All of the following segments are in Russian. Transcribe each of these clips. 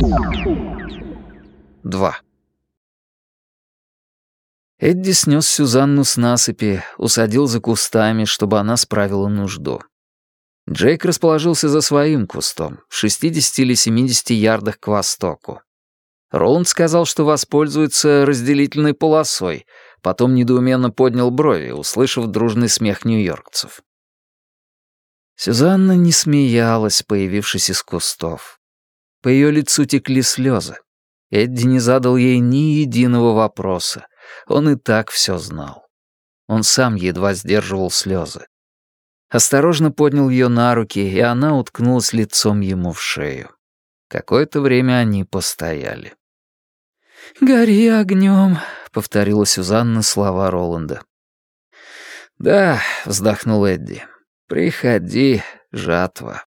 2. Эдди снес Сюзанну с насыпи, усадил за кустами, чтобы она справила нужду. Джейк расположился за своим кустом, в 60 или 70 ярдах к востоку. Роланд сказал, что воспользуется разделительной полосой, потом недоуменно поднял брови, услышав дружный смех нью-йоркцев. Сюзанна не смеялась, появившись из кустов. По ее лицу текли слезы. Эдди не задал ей ни единого вопроса. Он и так все знал. Он сам едва сдерживал слезы. Осторожно поднял ее на руки, и она уткнулась лицом ему в шею. Какое-то время они постояли. «Гори огнем», — повторила Сюзанна слова Роланда. «Да», — вздохнул Эдди, — «приходи, жатва».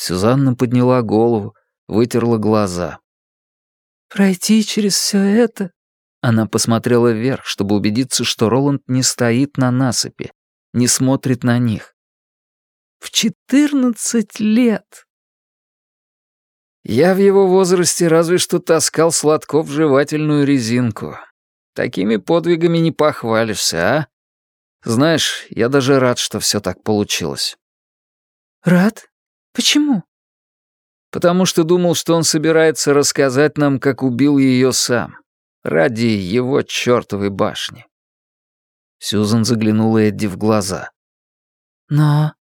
Сюзанна подняла голову, вытерла глаза. «Пройти через все это?» Она посмотрела вверх, чтобы убедиться, что Роланд не стоит на насыпи, не смотрит на них. «В четырнадцать лет!» Я в его возрасте разве что таскал сладков жевательную резинку. Такими подвигами не похвалишься, а? Знаешь, я даже рад, что все так получилось. Рад? Почему? Потому что думал, что он собирается рассказать нам, как убил ее сам. Ради его чертовой башни. Сьюзан заглянула Эдди в глаза. «Но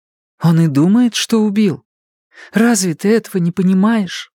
он и думает, что убил. Разве ты этого не понимаешь?»